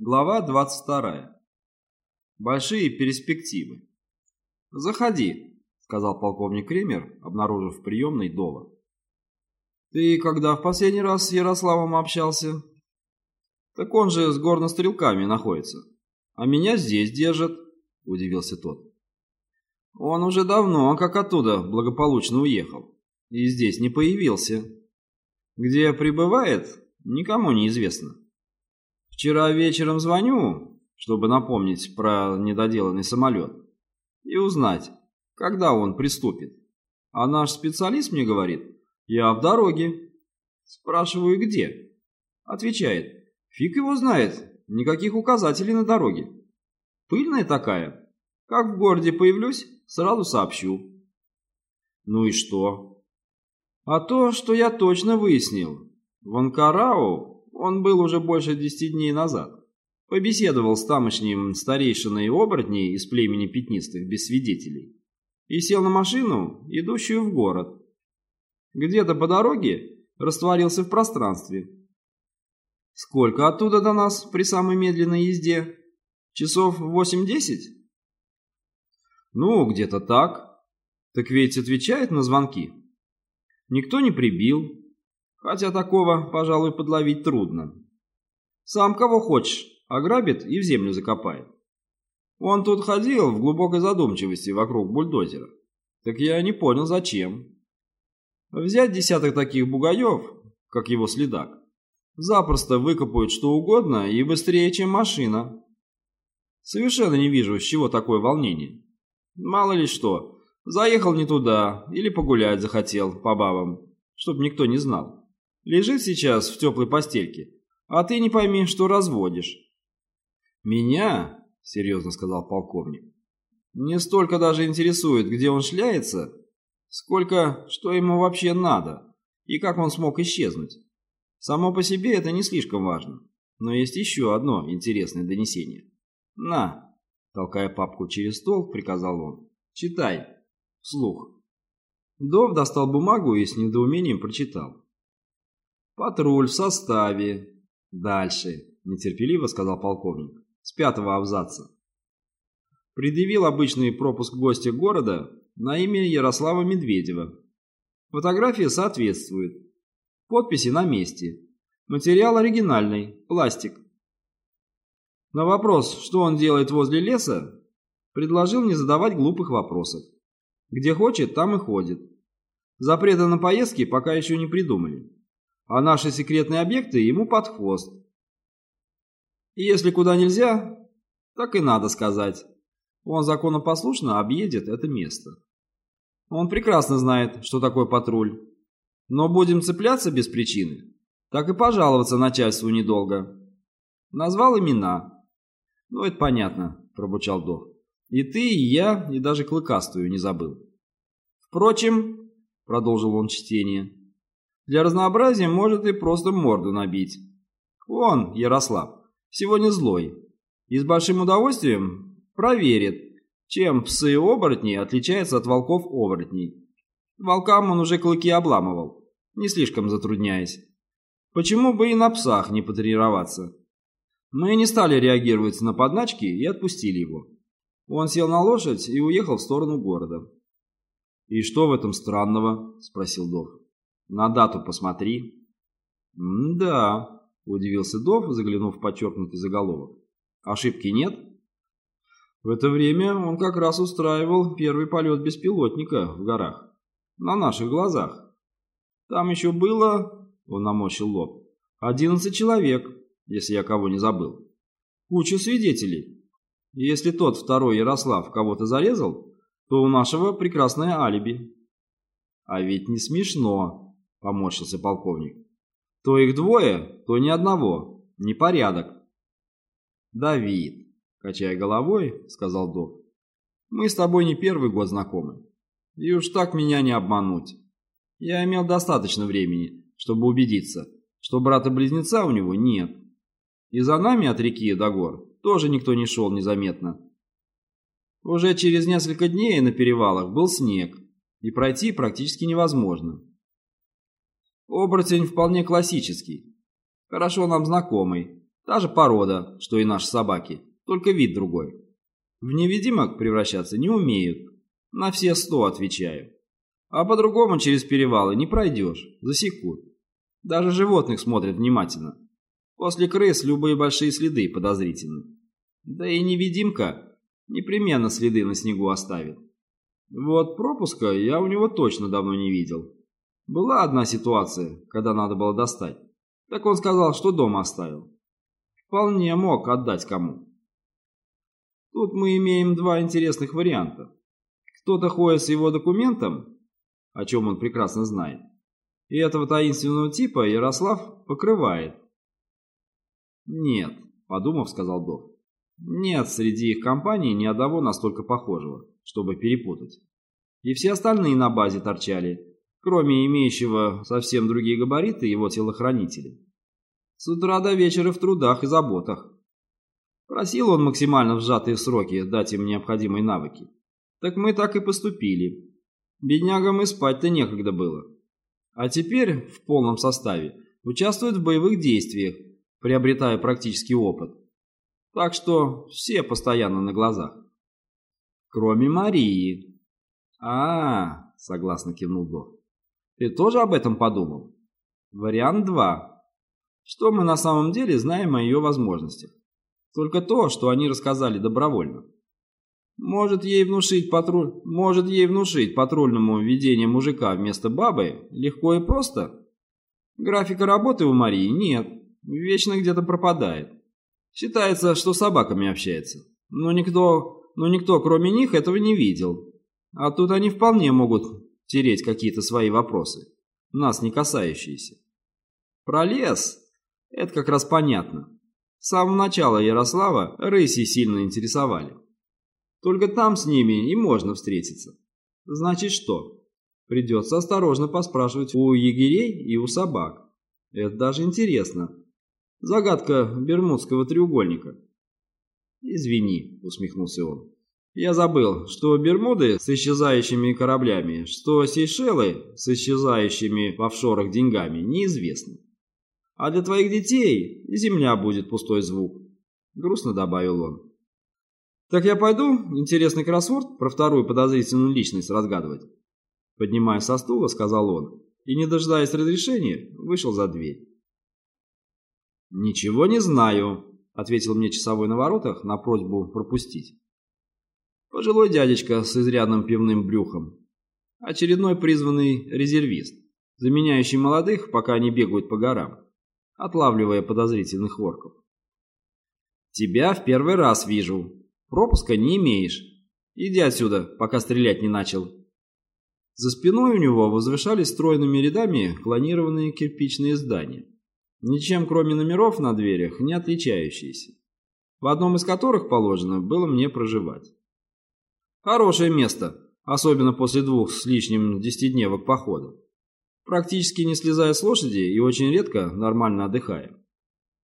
Глава 22. Большие перспективы. «Заходи», — сказал полковник Кремер, обнаружив в Дова. «Ты когда в последний раз с Ярославом общался?» «Так он же с горнострелками находится. А меня здесь держат», — удивился тот. «Он уже давно как оттуда благополучно уехал и здесь не появился. Где пребывает, никому не известно». Вчера вечером звоню, чтобы напомнить про недоделанный самолет и узнать, когда он приступит. А наш специалист мне говорит, я в дороге. Спрашиваю, где? Отвечает, фиг его знает, никаких указателей на дороге. Пыльная такая. Как в городе появлюсь, сразу сообщу. Ну и что? А то, что я точно выяснил. В Анкарау он был уже больше десяти дней назад. Побеседовал с тамошним старейшиной оборотней из племени пятнистых без свидетелей и сел на машину, идущую в город. Где-то по дороге растворился в пространстве. Сколько оттуда до нас при самой медленной езде? Часов восемь-десять? Ну, где-то так. Так ведь отвечает на звонки. Никто не прибил, Хотя такого, пожалуй, подловить трудно. Сам кого хочешь, ограбит и в землю закопает. Он тут ходил в глубокой задумчивости вокруг бульдозера. Так я не понял, зачем. Взять десяток таких бугаев, как его следак, запросто выкопают что угодно и быстрее, чем машина. Совершенно не вижу, с чего такое волнение. Мало ли что, заехал не туда или погулять захотел по бабам, чтоб никто не знал. Лежит сейчас в теплой постельке, а ты не пойми, что разводишь. Меня, серьезно сказал полковник, не столько даже интересует, где он шляется, сколько что ему вообще надо и как он смог исчезнуть. Само по себе это не слишком важно, но есть еще одно интересное донесение. На, толкая папку через стол, приказал он. Читай. Вслух. Дов достал бумагу и с недоумением прочитал. «Патруль в составе». «Дальше», — нетерпеливо сказал полковник, с пятого абзаца. Предъявил обычный пропуск гостя города на имя Ярослава Медведева. Фотография соответствует. Подписи на месте. Материал оригинальный, пластик. На вопрос, что он делает возле леса, предложил не задавать глупых вопросов. Где хочет, там и ходит. Запрета на поездки пока еще не придумали а наши секретные объекты ему под хвост. И если куда нельзя, так и надо сказать. Он законопослушно объедет это место. Он прекрасно знает, что такое патруль. Но будем цепляться без причины, так и пожаловаться начальству недолго. Назвал имена. Ну, это понятно, пробучал Дох. И ты, и я, и даже Клыкастую не забыл. Впрочем, продолжил он чтение, для разнообразия может и просто морду набить. Он, Ярослав, сегодня злой. И с большим удовольствием проверит, чем псы-оборотни отличаются от волков-оборотней. Волкам он уже клыки обламывал, не слишком затрудняясь. Почему бы и на псах не потренироваться? Мы не стали реагировать на подначки и отпустили его. Он сел на лошадь и уехал в сторону города. «И что в этом странного?» – спросил Дов. На дату посмотри. да, удивился Дов, заглянув в подчеркнутый заголовок. Ошибки нет? В это время он как раз устраивал первый полет беспилотника в горах. На наших глазах. Там еще было, он намочил лоб, одиннадцать человек, если я кого не забыл. Куча свидетелей. если тот второй Ярослав кого-то зарезал, то у нашего прекрасное алиби. А ведь не смешно, — поморщился полковник. «То их двое, то ни одного. Непорядок». «Давид», — качая головой, — сказал Дов, — «мы с тобой не первый год знакомы. И уж так меня не обмануть. Я имел достаточно времени, чтобы убедиться, что брата-близнеца у него нет. И за нами от реки до гор тоже никто не шел незаметно. Уже через несколько дней на перевалах был снег, и пройти практически невозможно. Оборотень вполне классический, хорошо нам знакомый, Та же порода, что и наши собаки, только вид другой. В невидимок превращаться не умеют. На все сто отвечаю. А по-другому через перевалы не пройдешь, засекут. Даже животных смотрят внимательно. После крыс любые большие следы подозрительны. Да и невидимка непременно следы на снегу оставит. Вот пропуска я у него точно давно не видел. Была одна ситуация, когда надо было достать. Так он сказал, что дома оставил. Вполне мог отдать кому. Тут мы имеем два интересных варианта. Кто-то ходит с его документом, о чем он прекрасно знает, и этого таинственного типа Ярослав покрывает. «Нет», — подумав, сказал Дов. «Нет среди их компаний ни одного настолько похожего, чтобы перепутать. И все остальные на базе торчали, кроме имеющего совсем другие габариты его телохранителя. С утра до вечера в трудах и заботах. Просил он максимально в сжатые сроки дать им необходимые навыки. Так мы так и поступили. Беднягам и спать-то некогда было. А теперь в полном составе участвуют в боевых действиях, приобретая практический опыт. Так что все постоянно на глазах. Кроме Марии. а, -а, -а согласно кивнул Дох. Ты тоже об этом подумал? Вариант 2. Что мы на самом деле знаем о ее возможностях? Только то, что они рассказали добровольно. Может ей внушить патруль, может ей внушить патрульному ведение мужика вместо бабы легко и просто? Графика работы у Марии нет, вечно где-то пропадает. Считается, что с собаками общается. Но никто, но никто кроме них этого не видел. А тут они вполне могут тереть какие-то свои вопросы, нас не касающиеся. Про лес – это как раз понятно. С самого начала Ярослава рыси сильно интересовали. Только там с ними и можно встретиться. Значит что? Придется осторожно поспрашивать у егерей и у собак. Это даже интересно. Загадка Бермудского треугольника. «Извини», — усмехнулся он. «Я забыл, что Бермуды с исчезающими кораблями, что Сейшелы с исчезающими в офшорах деньгами неизвестны. А для твоих детей земля будет пустой звук», — грустно добавил он. «Так я пойду интересный кроссворд про вторую подозрительную личность разгадывать?» Поднимаясь со стула, сказал он, и, не дожидаясь разрешения, вышел за дверь. «Ничего не знаю», — ответил мне часовой на воротах на просьбу пропустить. Пожилой дядечка с изрядным пивным брюхом. Очередной призванный резервист, заменяющий молодых, пока они бегают по горам, отлавливая подозрительных ворков. «Тебя в первый раз вижу», Пропуска не имеешь. Иди отсюда, пока стрелять не начал. За спиной у него возвышались стройными рядами клонированные кирпичные здания, ничем кроме номеров на дверях не отличающиеся, в одном из которых положено было мне проживать. Хорошее место, особенно после двух с лишним десятидневок похода. Практически не слезая с лошади и очень редко нормально отдыхая.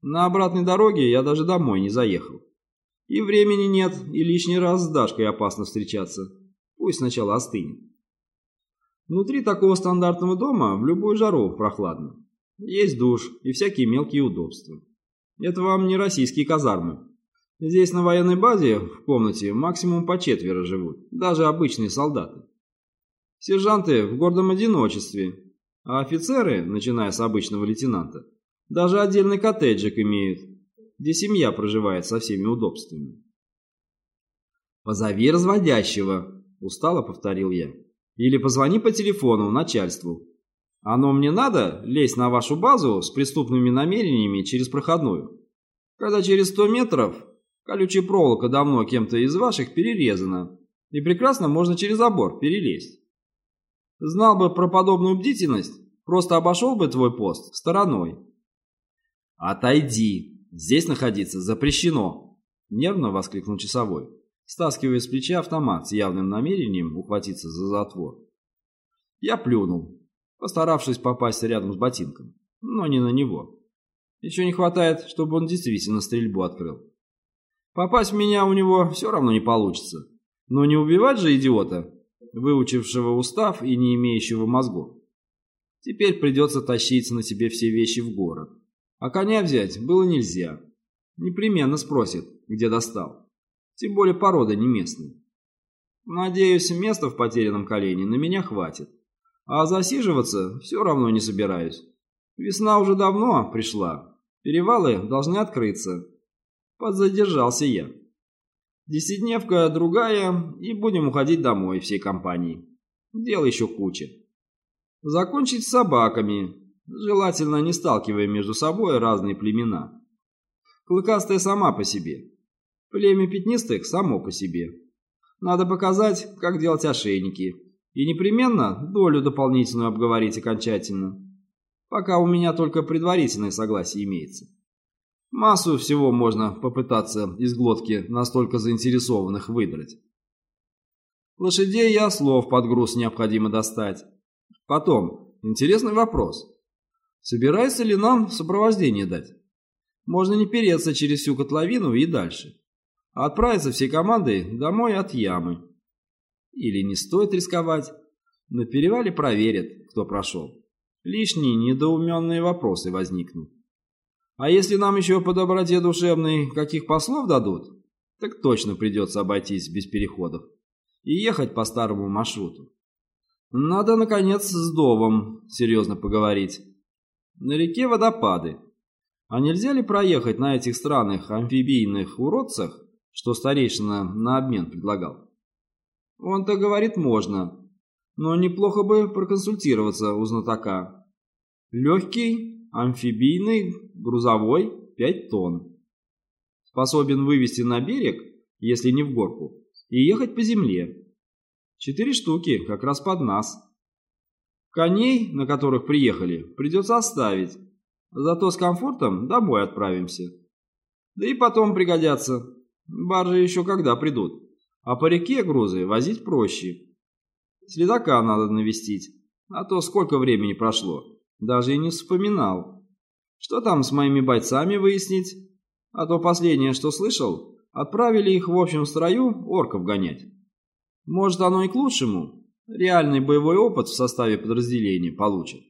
На обратной дороге я даже домой не заехал. И времени нет, и лишний раз с Дашкой опасно встречаться. Пусть сначала остынет. Внутри такого стандартного дома в любую жару прохладно. Есть душ и всякие мелкие удобства. Это вам не российские казармы. Здесь на военной базе в комнате максимум по четверо живут, даже обычные солдаты. Сержанты в гордом одиночестве, а офицеры, начиная с обычного лейтенанта, даже отдельный коттеджик имеют, где семья проживает со всеми удобствами. «Позови разводящего», – устало повторил я. «Или позвони по телефону начальству. Оно мне надо лезть на вашу базу с преступными намерениями через проходную. Когда через сто метров колючая проволока давно кем-то из ваших перерезана, и прекрасно можно через забор перелезть. Знал бы про подобную бдительность, просто обошел бы твой пост стороной». «Отойди», «Здесь находиться запрещено!» — нервно воскликнул часовой, стаскивая с плеча автомат с явным намерением ухватиться за затвор. Я плюнул, постаравшись попасть рядом с ботинком, но не на него. Еще не хватает, чтобы он действительно стрельбу открыл. Попасть в меня у него все равно не получится. Но не убивать же идиота, выучившего устав и не имеющего мозгов. Теперь придется тащиться на себе все вещи в город. А коня взять было нельзя. Непременно спросит, где достал. Тем более порода не местная. Надеюсь, места в потерянном колене на меня хватит. А засиживаться все равно не собираюсь. Весна уже давно пришла. Перевалы должны открыться. Подзадержался я. Десятидневка другая, и будем уходить домой всей компанией. Дел еще куча. Закончить с собаками, желательно не сталкивая между собой разные племена. Клыкастая сама по себе. Племя пятнистых само по себе. Надо показать, как делать ошейники. И непременно долю дополнительную обговорить окончательно. Пока у меня только предварительное согласие имеется. Массу всего можно попытаться из глотки настолько заинтересованных выдрать. Лошадей и ослов под груз необходимо достать. Потом, интересный вопрос. Собирается ли нам сопровождение дать? Можно не переться через всю котловину и дальше, а отправиться всей командой домой от ямы. Или не стоит рисковать. На перевале проверят, кто прошел. Лишние недоуменные вопросы возникнут. А если нам еще по доброте душевной каких послов дадут, так точно придется обойтись без переходов и ехать по старому маршруту. Надо, наконец, с Довом серьезно поговорить. На реке водопады. А нельзя ли проехать на этих странных амфибийных уродцах, что старейшина на обмен предлагал? Он-то говорит, можно, но неплохо бы проконсультироваться у знатока. Легкий, амфибийный, грузовой, 5 тонн. Способен вывести на берег, если не в горку, и ехать по земле. Четыре штуки, как раз под нас. Коней, на которых приехали, придется оставить, зато с комфортом домой отправимся. Да и потом пригодятся. Баржи еще когда придут, а по реке грузы возить проще. Следака надо навестить, а то сколько времени прошло, даже и не вспоминал. Что там с моими бойцами выяснить? А то последнее, что слышал, отправили их в общем строю орков гонять. Может, оно и к лучшему. Реальный боевой опыт в составе подразделения получат.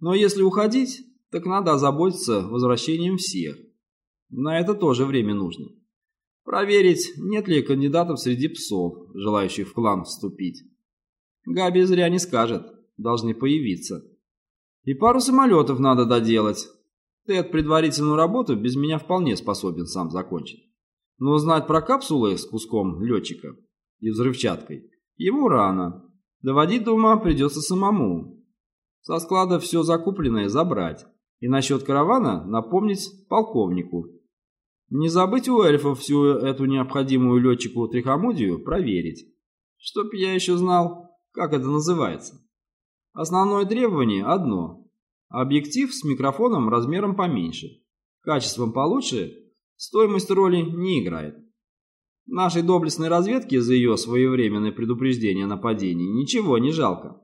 Но если уходить, так надо озаботиться возвращением всех. На это тоже время нужно. Проверить, нет ли кандидатов среди псов, желающих в клан вступить. Габи зря не скажет, должны появиться. И пару самолетов надо доделать. Тед предварительную работу без меня вполне способен сам закончить. Но знать про капсулы с куском летчика и взрывчаткой ему рано. Доводить до ума придется самому. Со склада все закупленное забрать. И насчет каравана напомнить полковнику. Не забыть у эльфов всю эту необходимую летчику трихомудию проверить. Чтоб я еще знал, как это называется? Основное требование одно. Объектив с микрофоном размером поменьше. Качеством получше, стоимость роли не играет. Нашей доблестной разведке за ее своевременное предупреждение о нападении ничего не жалко.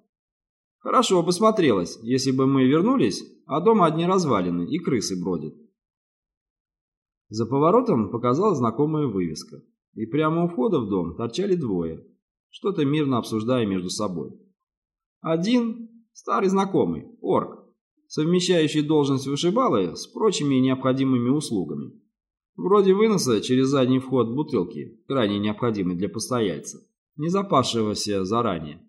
Хорошо бы смотрелось, если бы мы вернулись, а дома одни развалины и крысы бродят. За поворотом показалась знакомая вывеска, и прямо у входа в дом торчали двое что-то мирно обсуждая между собой. Один – старый знакомый, орк, совмещающий должность вышибалы с прочими необходимыми услугами. Вроде выноса через задний вход бутылки, крайне необходимый для постояльца, не запасшегося заранее.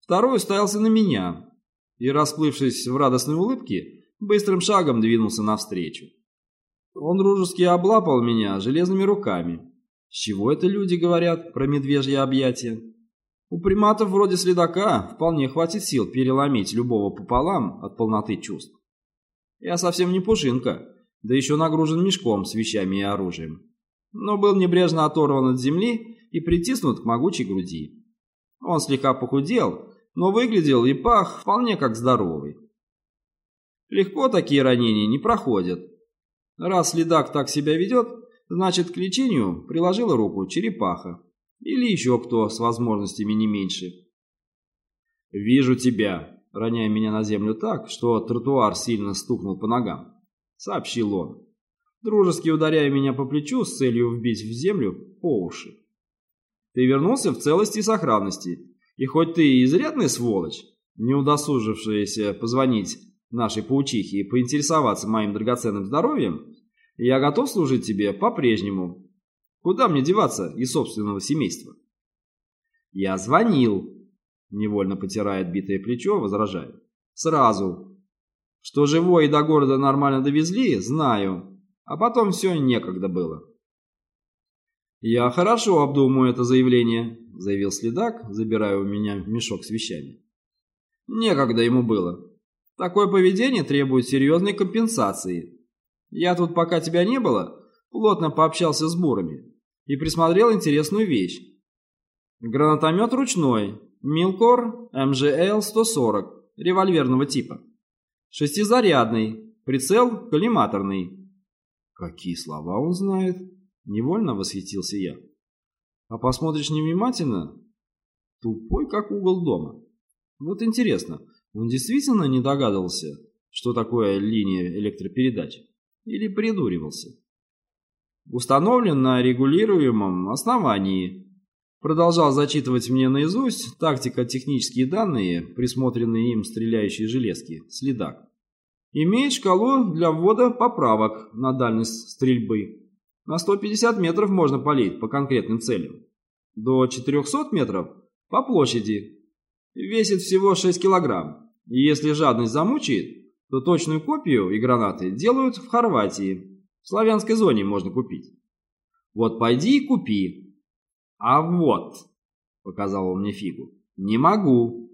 Второй уставился на меня и, расплывшись в радостной улыбке, быстрым шагом двинулся навстречу. Он дружески облапал меня железными руками, с чего это люди говорят про медвежье объятие? У приматов вроде следака вполне хватит сил переломить любого пополам от полноты чувств. Я совсем не пушинка, да еще нагружен мешком с вещами и оружием. Но был небрежно оторван от земли и притиснут к могучей груди. Он слегка похудел, но выглядел и пах вполне как здоровый. Легко такие ранения не проходят. Раз следак так себя ведет, Значит, к лечению приложила руку черепаха. Или еще кто с возможностями не меньше. «Вижу тебя», роняя меня на землю так, что тротуар сильно стукнул по ногам. Сообщил он, дружески ударяя меня по плечу с целью вбить в землю по уши. «Ты вернулся в целости и сохранности, и хоть ты и изрядная сволочь, не удосужившаяся позвонить нашей паучихе и поинтересоваться моим драгоценным здоровьем, Я готов служить тебе по-прежнему. Куда мне деваться из собственного семейства? Я звонил, невольно потирает битое плечо, возражает. Сразу. Что живой и до города нормально довезли, знаю. А потом все некогда было. «Я хорошо обдумаю это заявление», — заявил следак, забирая у меня мешок с вещами. «Некогда ему было. Такое поведение требует серьезной компенсации. Я тут, пока тебя не было, плотно пообщался с бурами и присмотрел интересную вещь. Гранатомет ручной, Милкор МЖЛ-140, револьверного типа. Шестизарядный, прицел коллиматорный». «Какие слова он знает?» Невольно восхитился я. А посмотришь невнимательно, тупой как угол дома. Вот интересно, он действительно не догадывался, что такое линия электропередач? Или придуривался? Установлен на регулируемом основании. Продолжал зачитывать мне наизусть тактико-технические данные, присмотренные им стреляющие железки, следак. Имеет шкалу для ввода поправок на дальность стрельбы. На 150 метров можно палить по конкретным целям. До 400 метров по площади. Весит всего 6 килограмм. И если жадность замучает, то точную копию и гранаты делают в Хорватии. В славянской зоне можно купить. Вот пойди и купи. А вот, показал он мне фигу, не могу.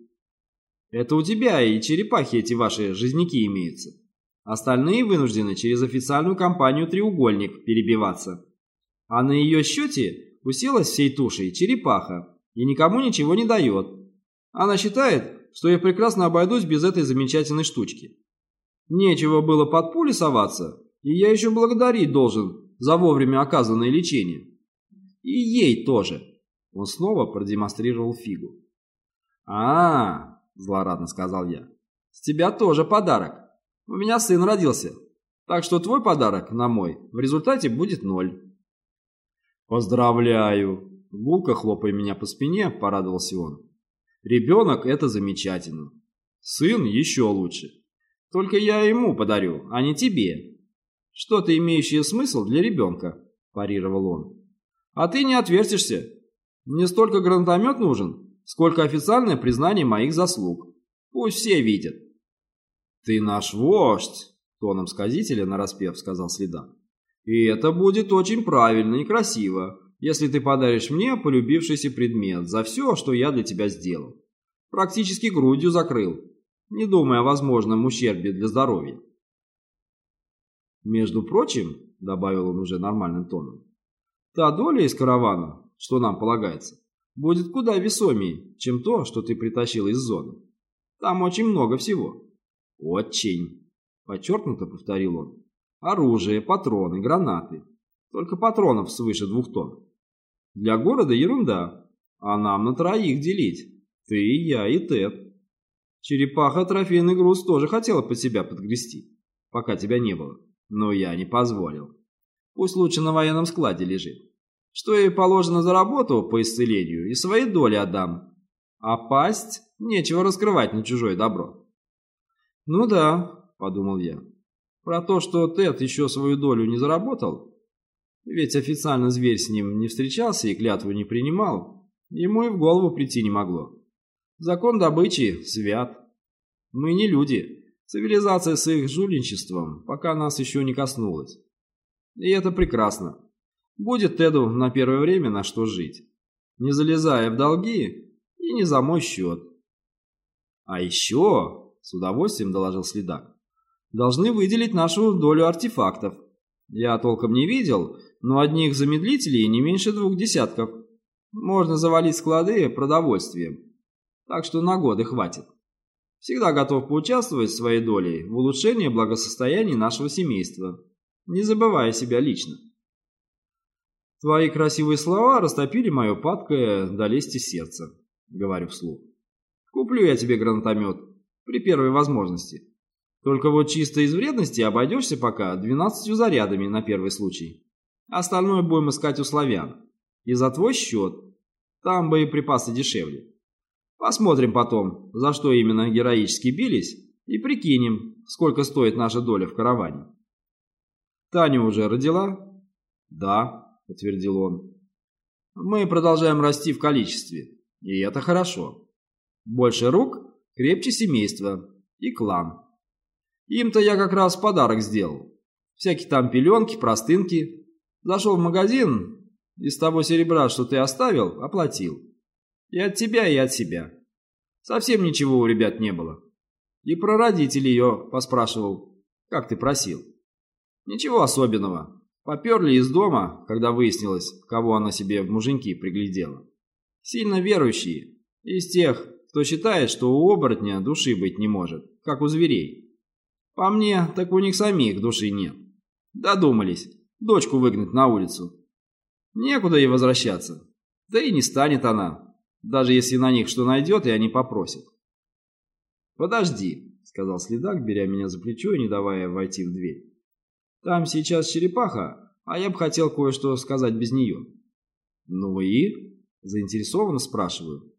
Это у тебя и черепахи эти ваши жизняки имеются. Остальные вынуждены через официальную компанию «Треугольник» перебиваться. А на ее счете уселась всей тушей черепаха и никому ничего не дает. Она считает, что я прекрасно обойдусь без этой замечательной штучки. Нечего было под пули соваться, и я еще благодарить должен за вовремя оказанное лечение. И ей тоже. Он снова продемонстрировал фигу. а, -а, -а злорадно сказал я, — с тебя тоже подарок. У меня сын родился, так что твой подарок на мой в результате будет ноль. Поздравляю. Гулко хлопая меня по спине, порадовался он. Ребенок – это замечательно. Сын еще лучше. Только я ему подарю, а не тебе. Что-то имеющее смысл для ребенка, парировал он. А ты не отвертишься. Мне столько гранатомет нужен, сколько официальное признание моих заслуг. Пусть все видят. «Ты наш вождь!» — тоном сказителя нараспев сказал следак. «И это будет очень правильно и красиво, если ты подаришь мне полюбившийся предмет за все, что я для тебя сделал. Практически грудью закрыл, не думая о возможном ущербе для здоровья». «Между прочим», — добавил он уже нормальным тоном, «та доля из каравана, что нам полагается, будет куда весомее, чем то, что ты притащил из зоны. Там очень много всего». «Очень!» – подчеркнуто повторил он. «Оружие, патроны, гранаты. Только патронов свыше двух тонн. Для города ерунда, а нам на троих делить. Ты, я и Тед. Черепаха трофейный груз тоже хотела под себя подгрести, пока тебя не было. Но я не позволил. Пусть лучше на военном складе лежит. Что ей положено за работу по исцелению, и свои доли отдам. А пасть нечего раскрывать на чужое добро. «Ну да», — подумал я. «Про то, что Тед еще свою долю не заработал, ведь официально зверь с ним не встречался и клятву не принимал, ему и в голову прийти не могло. Закон добычи свят. Мы не люди. Цивилизация с их жульничеством пока нас еще не коснулась. И это прекрасно. Будет Теду на первое время на что жить, не залезая в долги и не за мой счет. А еще с удовольствием доложил следак. Должны выделить нашу долю артефактов. Я толком не видел, но одних замедлителей не меньше двух десятков. Можно завалить склады продовольствием. Так что на годы хватит. Всегда готов поучаствовать своей долей в улучшении благосостояния нашего семейства, не забывая себя лично. Твои красивые слова растопили мое падкое до лести сердце, говорю вслух. Куплю я тебе гранатомет, при первой возможности. Только вот чисто из вредности обойдешься пока 12 зарядами на первый случай. Остальное будем искать у славян. И за твой счет. Там боеприпасы дешевле. Посмотрим потом, за что именно героически бились, и прикинем, сколько стоит наша доля в караване. Таня уже родила? Да, подтвердил он. Мы продолжаем расти в количестве, и это хорошо. Больше рук, крепче семейство и клан. Им-то я как раз подарок сделал. Всякие там пеленки, простынки. Зашел в магазин, из того серебра, что ты оставил, оплатил. И от тебя, и от себя. Совсем ничего у ребят не было. И про родителей ее поспрашивал, как ты просил. Ничего особенного. Поперли из дома, когда выяснилось, кого она себе в муженьки приглядела. Сильно верующие. Из тех, кто считает, что у оборотня души быть не может, как у зверей. По мне, так у них самих души нет. Додумались. Дочку выгнать на улицу. Некуда ей возвращаться. Да и не станет она, даже если на них что найдет, и они попросят. «Подожди», — сказал следак, беря меня за плечо и не давая войти в дверь. «Там сейчас черепаха, а я бы хотел кое-что сказать без нее». «Ну и?» — заинтересованно спрашиваю.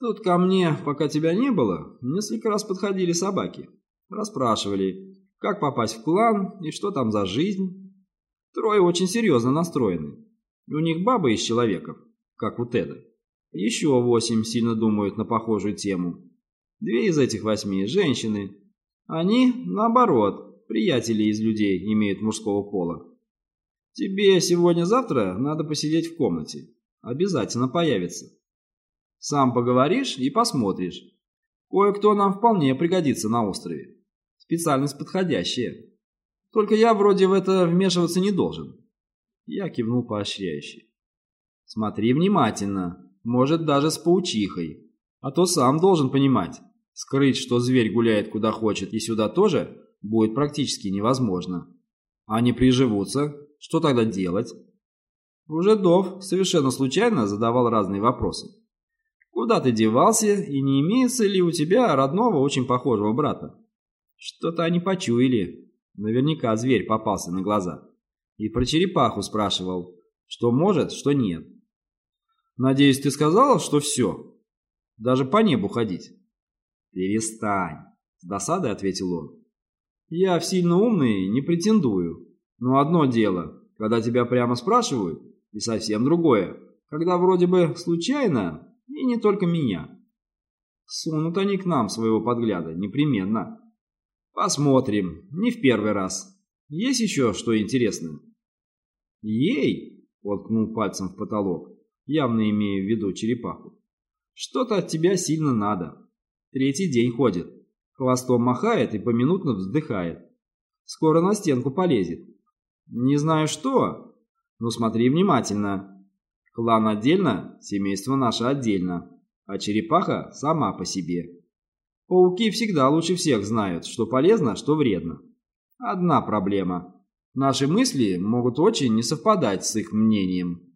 «Тут ко мне, пока тебя не было, несколько раз подходили собаки. Расспрашивали, как попасть в клан и что там за жизнь. Трое очень серьезно настроены. У них бабы из человеков, как у Теда. Еще восемь сильно думают на похожую тему. Две из этих восьми – женщины. Они, наоборот, приятели из людей имеют мужского пола. Тебе сегодня-завтра надо посидеть в комнате. Обязательно появится. Сам поговоришь и посмотришь. Кое-кто нам вполне пригодится на острове. Специальность подходящая. Только я вроде в это вмешиваться не должен. Я кивнул поощряюще. Смотри внимательно, может даже с паучихой. А то сам должен понимать, скрыть, что зверь гуляет куда хочет и сюда тоже, будет практически невозможно. А не приживутся, что тогда делать? Уже Дов совершенно случайно задавал разные вопросы. Куда ты девался и не имеется ли у тебя родного очень похожего брата? Что-то они почуяли. Наверняка зверь попался на глаза. И про черепаху спрашивал, что может, что нет. Надеюсь, ты сказала, что все? Даже по небу ходить? Перестань, с досадой ответил он. Я в сильно умный не претендую. Но одно дело, когда тебя прямо спрашивают, и совсем другое, когда вроде бы случайно, и не только меня. Сунут они к нам своего подгляда, непременно. Посмотрим, не в первый раз. Есть еще что интересное? Ей, он пальцем в потолок, явно имея в виду черепаху. Что-то от тебя сильно надо. Третий день ходит. Хвостом махает и поминутно вздыхает. Скоро на стенку полезет. Не знаю что, но смотри внимательно. Клан отдельно, семейство наше отдельно, а черепаха сама по себе. Пауки всегда лучше всех знают, что полезно, что вредно. Одна проблема. Наши мысли могут очень не совпадать с их мнением.